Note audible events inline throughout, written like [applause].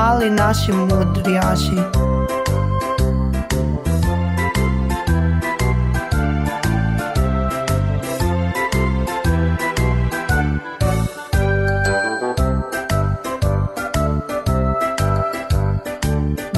mali naši mudrijaši.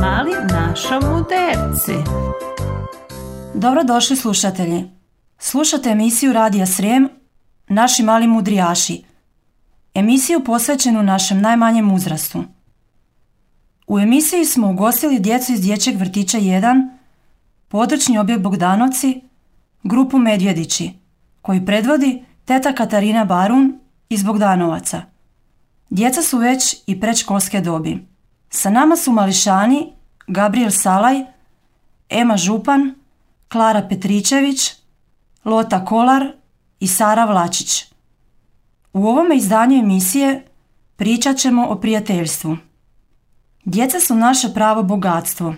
Mali našo muderci. Dobrodošli slušatelji. Slušate emisiju Radija Srijem Naši mali mudrijaši. Emisiju posvećenu našem najmanjem uzrastu. U emisiji smo ugostili djecu iz dječjeg vrtića 1, područni objekt Bogdanovci, grupu Medvjedići, koji predvodi teta Katarina Barun iz Bogdanovaca. Djeca su već i predškolske dobi. Sa nama su mališani Gabriel Salaj, Ema Župan, Klara Petričević, Lota Kolar i Sara Vlačić. U ovome izdanju emisije pričat ćemo o prijateljstvu. Djeca su naše pravo bogatstvo.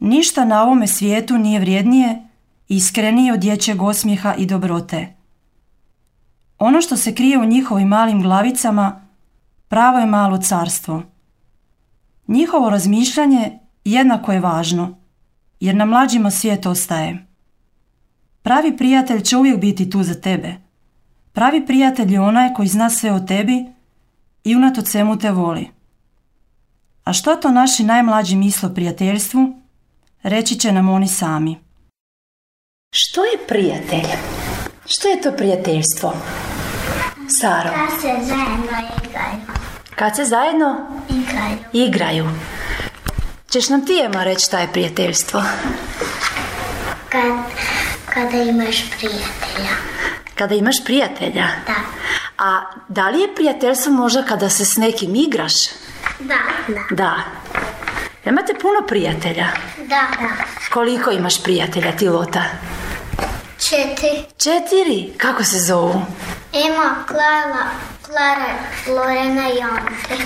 Ništa na ovome svijetu nije vrijednije iskrenije od dječjeg osmijeha i dobrote. Ono što se krije u njihovim malim glavicama pravo je malo carstvo. Njihovo razmišljanje jednako je važno, jer na mlađima svijet ostaje. Pravi prijatelj će uvijek biti tu za tebe. Pravi prijatelj je onaj koji zna sve o tebi i unatoč svemu te voli. A što to naši najmlađi misle o prijateljstvu, reći će nam oni sami. Što je prijatelj? Što je to prijateljstvo? Saro, Da se zajedno igraju. kad se zajedno Igraju. igraju. Češ nam ti, Ema, reći šta je prijateljstvo? Kad, kada imaš prijatelja. Kada imaš prijatelja. Da. A da li je prijateljstvo možda kada se s nekim igraš? Da. Da. Imate puno prijatelja. Da. da. Koliko imaš prijatelja ti, Lota? Četiri. Četiri. Kako se zovu? Ema, Klara, Klara, Lorena i Ante.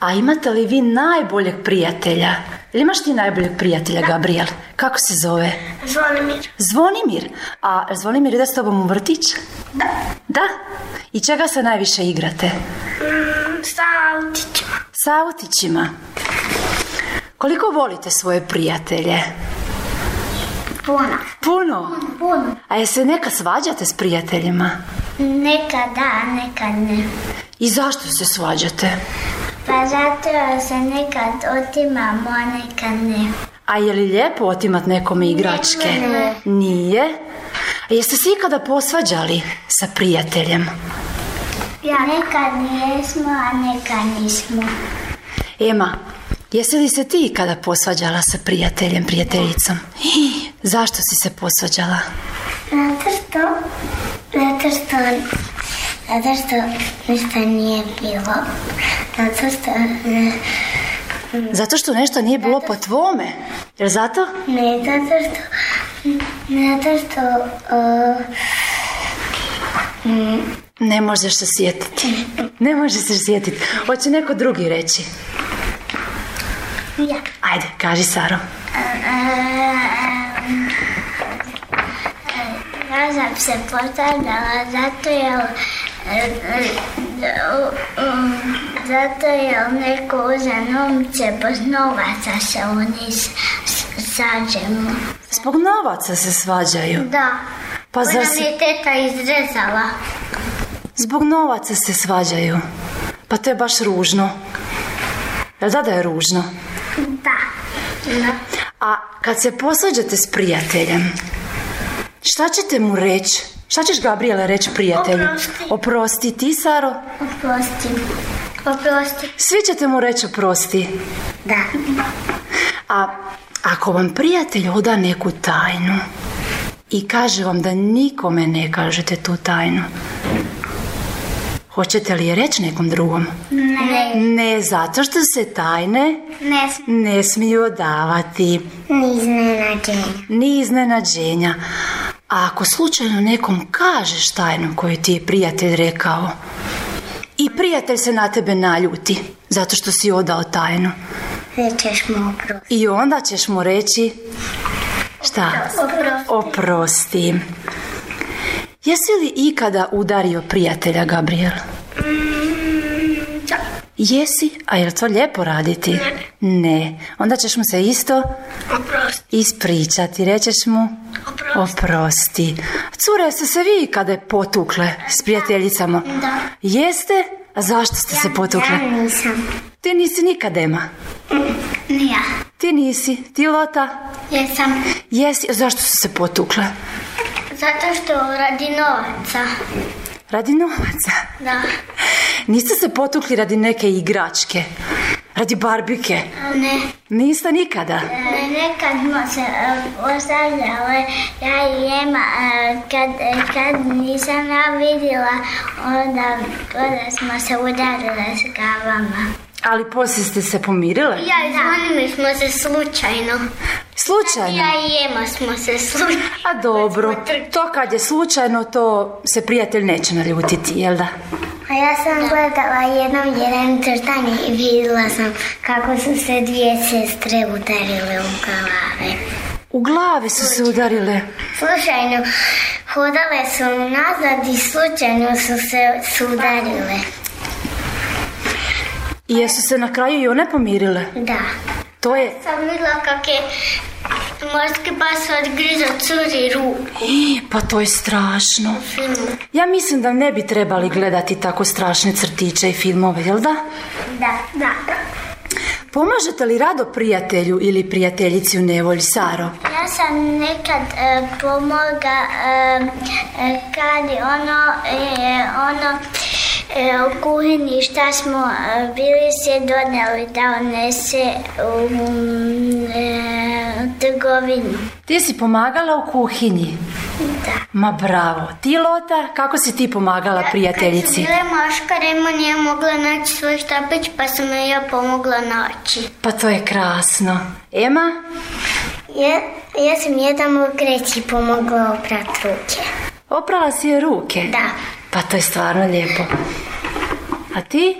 A imate li vi najboljeg prijatelja? Ili imaš ti najboljeg prijatelja, Gabriel? Kako se zove? Zvonimir. Zvonimir. A Zvonimir ide s tobom u vrtić? Da. Da. I čega se najviše igrate? Sa autićima. Sa autićima. Koliko volite svoje prijatelje? Puno. Puno. Puno. A jesi nekad svađate s prijateljima? Nekad da, nekad ne. I zašto se svađate? Pa zato se nekad otimamo, a nekad ne. A je li lijepo otimat nekome igračke? Ne. Nije. A jeste se ikada posvađali sa prijateljem? Ja. Nekad jesmo, a nekad nismo. Ema, jesi li se ti ikada posvađala sa prijateljem, prijateljicom? Zašto si se posvađala? Zato što, zato što, zato što ništa nije bilo. Zato što, ne, Zato što nešto nije bilo po tvome. Jer zato? ne zato što, zato što, uh, Ne možeš se sjetiti. Ne možeš se sjetiti. Hoće neko drugi reći. ja. Ajde, kaži Saro. Ja sam se postavljala zato jer zato jer neko uze novce, bez novaca se oni sađemo. Zbog novaca se svađaju. Da. Pa zar mi je teta izrezala. Zbog novaca se svađaju. Pa to je baš ružno. Jel da da je ružno? Da. Da. A kad se posvađate s prijateljem, šta ćete mu reći? Šta ćeš Gabriele reći prijatelju? Oprosti. Oprosti ti, Saro? Oprosti. Oprosti. Svi ćete mu reći oprosti. Da. A ako vam prijatelj oda neku tajnu i kaže vam da nikome ne kažete tu tajnu, hoćete li je reći nekom drugom? Ne. Ne, zato što se tajne Ne. ne smiju odavati. Ni iznenađenja. ni iznenađenja. A ako slučajno nekom kažeš tajnu koju ti je prijatelj rekao i prijatelj se na tebe naljuti zato što si odao tajnu Rećeš mu oprosti. i onda ćeš mu reći šta? Oprosti. Oprosti. Jesi li ikada udario prijatelja, Gabriel? Jesi, a je li to lijepo raditi? Ne. Onda ćeš mu se isto ispričati. Rećeš mu oprosti. Cure, ste se vi kada je potukle s prijateljicama? Da. Jeste? A zašto ste se potukle? Ja nisam. Ti nisi nikad Ema. Nija. Ti nisi. Ti Lota? Jesam. Jesi. A zašto su se potukle? Zato što radi novaca. Radi novaca. Da. Niste se potukli radi neke igračke? Radi barbike? Ne. Niste nikada? E, Nekad smo se e, ostavljale, ja i Ema, e, kad, kad nisam ja vidjela, onda, onda smo se udarile s glavama. Ali poslije ste se pomirile? Ja i Zvonimir smo se slučajno. Slučajno? Ja i Ema smo se slučajno. A dobro, [laughs] to kad je slučajno, to se prijatelj neće naljutiti, jel da? A ja sam gledala jednom jedan crtanje i vidjela sam kako su se dvije sestre udarile u glave. U glavi su se udarile. Slučajno, hodale su nazad i slučajno su se sudarile. I jesu se na kraju i one pomirile? Da. To je... Sam vidjela kak je morski pas odgrizo curi ruku [gasps] Pa to je strašno. Ja mislim da ne bi trebali gledati tako strašne crtiće i filmove, jel da? Da, da. Pomažete li rado prijatelju ili prijateljici u nevolji, Saro? Ja sam nekad e, pomoga e, e, kad je ono, e, ono u kuhinji šta smo e, bili se donijeli da onese u e, trgovinu. Ti si pomagala u kuhinji. Da. Ma bravo. Ti, Lota, kako si ti pomagala prijateljici? Kad su bile maškare, Ema nije mogla naći svoj štapić, pa sam joj ja pomogla naći. Pa to je krasno. Ema? Ja, ja sam jedan u kreći pomogla oprat ruke. Oprala si je ruke? Da. Pa to je stvarno lijepo. A ti?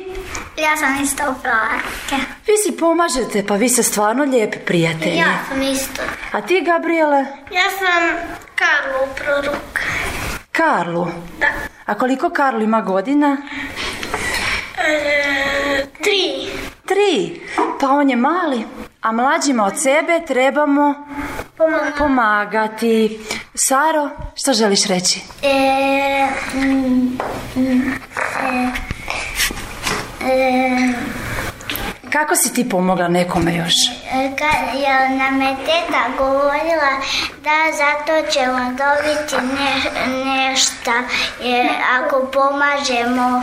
Ja sam isto oprala ruke. Vi si pomažete, pa vi ste stvarno lijepi prijatelji. Ja sam isto. A ti, Gabriele? Ja sam Karlo upro ruke. Karlu. Da. A koliko Karlu ima godina? E, tri. Tri. Pa on je mali. A mlađima od sebe trebamo pomagati. Saro, što želiš reći? E, mm, mm, e, e, Kako si ti pomogla nekome još? Kad je nam je teta govorila da zato ćemo dobiti ne, nešto jer ako pomažemo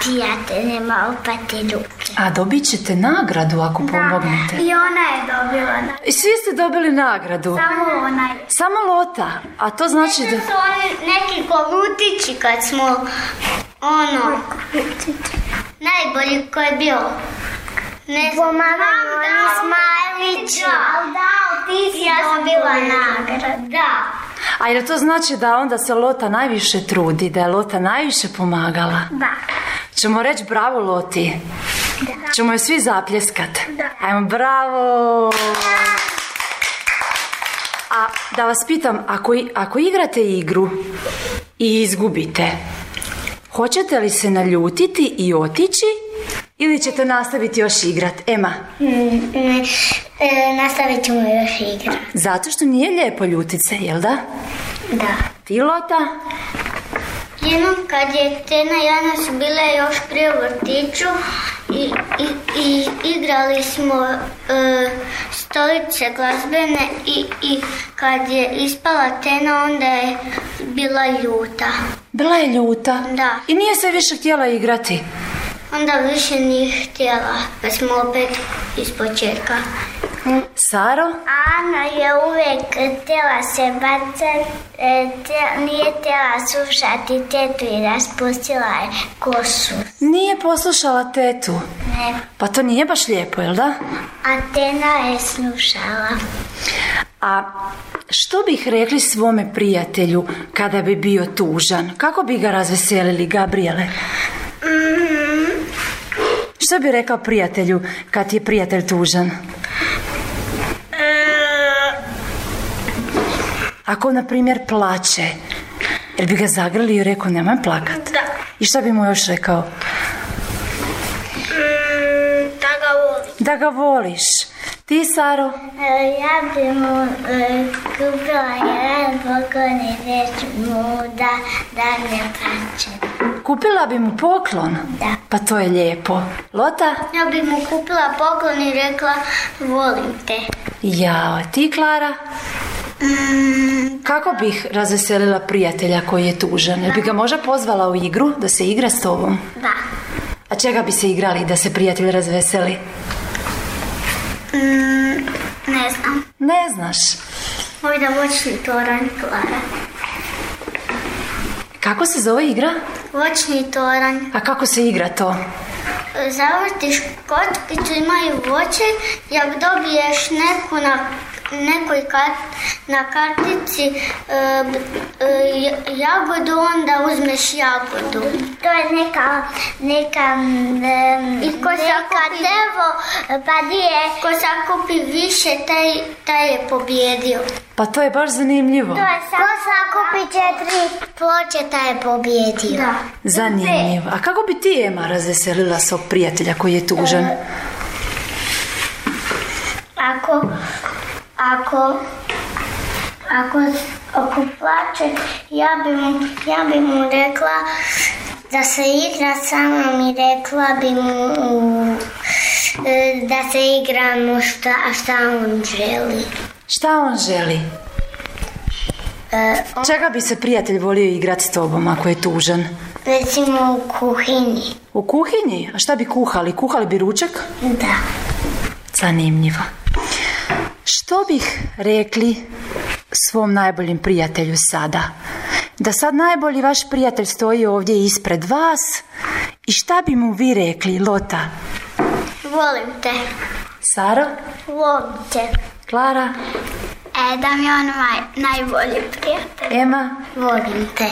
prijateljima opati ruke. A dobit ćete nagradu ako pomognete. I ona je dobila. na- I svi ste dobili nagradu. Samo ona je. Samo Lota. A to znači da... To su oni neki kolutići kad smo ono najbolji ko je bio. Ne znam. Pomagamo oni smajlići. Da, da, ti si ja sam bila nagrada. Da. A jer to znači da onda se Lota najviše trudi, da je Lota najviše pomagala? Da. Ćemo reći bravo Loti. Ćemo joj svi zapljeskat. Ajmo bravo. A da vas pitam, ako, i- ako igrate igru i izgubite, hoćete li se naljutiti i otići ili ćete nastaviti još igrat? Ema, Ne, e, nastavit ćemo još igra. zato što nije lijepo ljutit se, jel da? Da. Ti Lota? Jednom kad je Tena i Jana su bile još prije u vrtiću i, i, i igrali smo e, stolice glazbene i, i kad je ispala Tena onda je bila ljuta. Bila je ljuta. Da. I nije se više htjela igrati. Onda više nije htjela, pa smo opet iz početka. Saro? Ana je uvijek htjela se bacati, nije htjela slušati tetu i raspustila je kosu. Nije poslušala tetu. Ne, Pa to nije baš lijepo, jel da? a Tena je slušala. A što bih rekli svome prijatelju kada bi bio tužan? Kako bi ga razveselili, Gabriele? Što bi rekao prijatelju kad je prijatelj tužan? Ako, na primjer, plače, jer bi ga zagrli i rekao nemoj plakat. Da. I šta bi mu još rekao? Da ga voliš. Ti, Saro? E, Ja bi mu e, kupila jedan pokojni reč mu da, da ne plaće. Kupila bi mu poklon? Da. Pa to je lijepo. Lota? Ja bi mu kupila poklon i rekla volim te. Jao, ti, Klara? Kako bih razveselila prijatelja koji je tužan? Jel bi ga možda pozvala u igru da se igra s tobom? Da. A čega bi se igrali da se prijatelj razveseli? Ne znam. Ne znaš. Možda voćni toranj, Klara. Kako se zove igra? Voćni toranj. A kako se igra to? Zavrtiš kockicu, imaju voće i ako dobiješ neku na nekoj kart, na kartici e, e, jagodu, onda uzmeš jagodu. To je neka, neka, I ko sakupi, pa nije. Ko sakupi više, taj, taj je pobjedio. Pa to je baš zanimljivo. Ko sakupi četiri ploče, taj je pobjedio. Da. Zanimljivo. A kako bi ti, Ema, razveselila svog prijatelja koji je tužan? Ako, ako, ako, ako plače, ja bi mu, ja bi mu rekla da se igra sa mnom i rekla bi mu e, da se igramo šta, šta on želi. Šta on želi? E, Čega bi se prijatelj volio igrati s tobom ako je tužan? recimo u kuhinji. U kuhinji? A šta bi kuhali? Kuhali bi ručak? Da. Zanimljivo. Što bih rekli svom najboljem prijatelju sada? Da sad najbolji vaš prijatelj stoji ovdje ispred vas i šta bi mu vi rekli, Lota? Volim te. Saro? Volim te. Klara? E, Damjan maj, najbolji prijatelj. Ema? Volim te.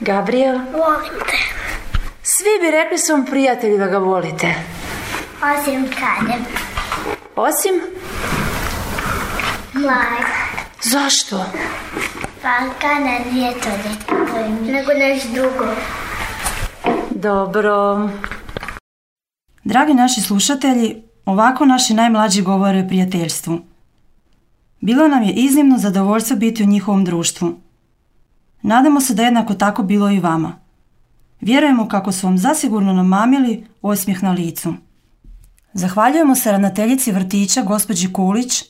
Gabriel? Volim te. Svi bi rekli svom prijatelju da ga volite. Osim kadem. Osim? Klar. Zašto? Pa kada nije to Nego neš drugo. Dobro. Dragi naši slušatelji, ovako naši najmlađi govore o prijateljstvu. Bilo nam je iznimno zadovoljstvo biti u njihovom društvu. Nadamo se da jednako tako bilo i vama. Vjerujemo kako su vam zasigurno namamili osmijeh na licu. Zahvaljujemo se ravnateljici vrtića gospođi Kulić,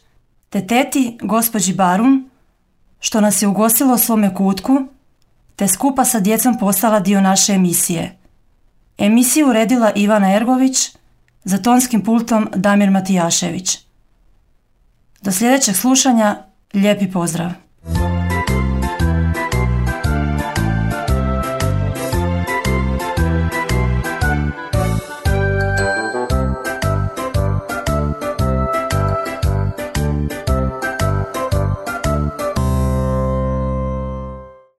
te teti gospođi Barun, što nas je ugostilo u svome kutku, te skupa sa djecom postala dio naše emisije. Emisiju uredila Ivana Ergović, za tonskim pultom Damir Matijašević. Do sljedećeg slušanja, lijepi pozdrav!